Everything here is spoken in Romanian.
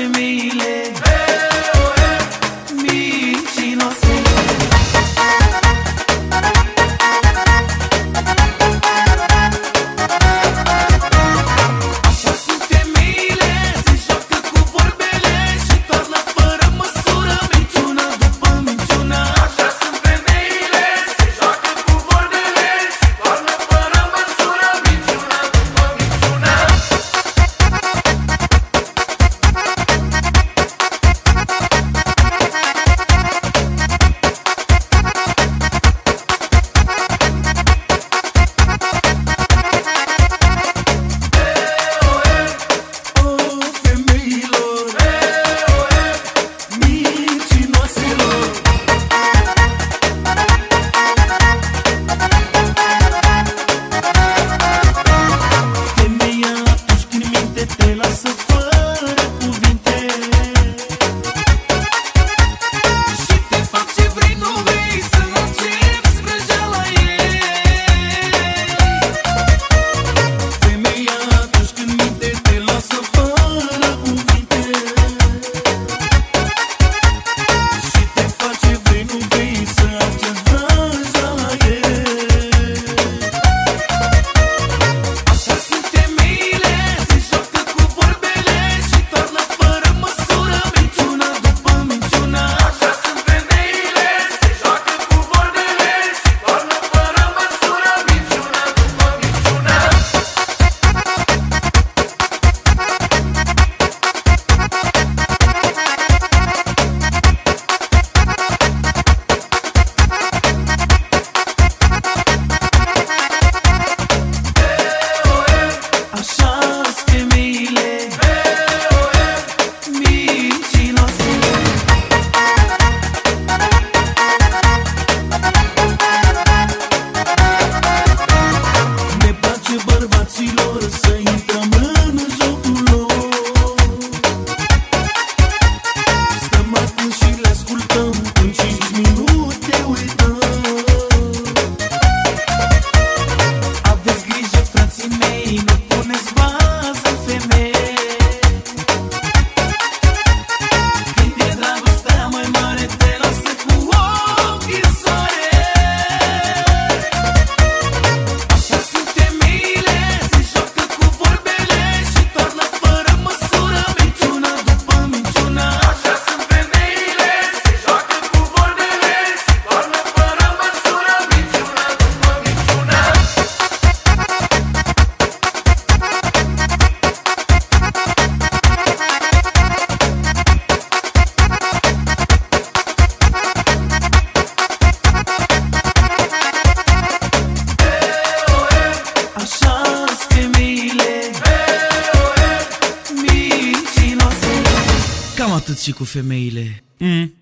to me, Atât și cu femeile. Mm.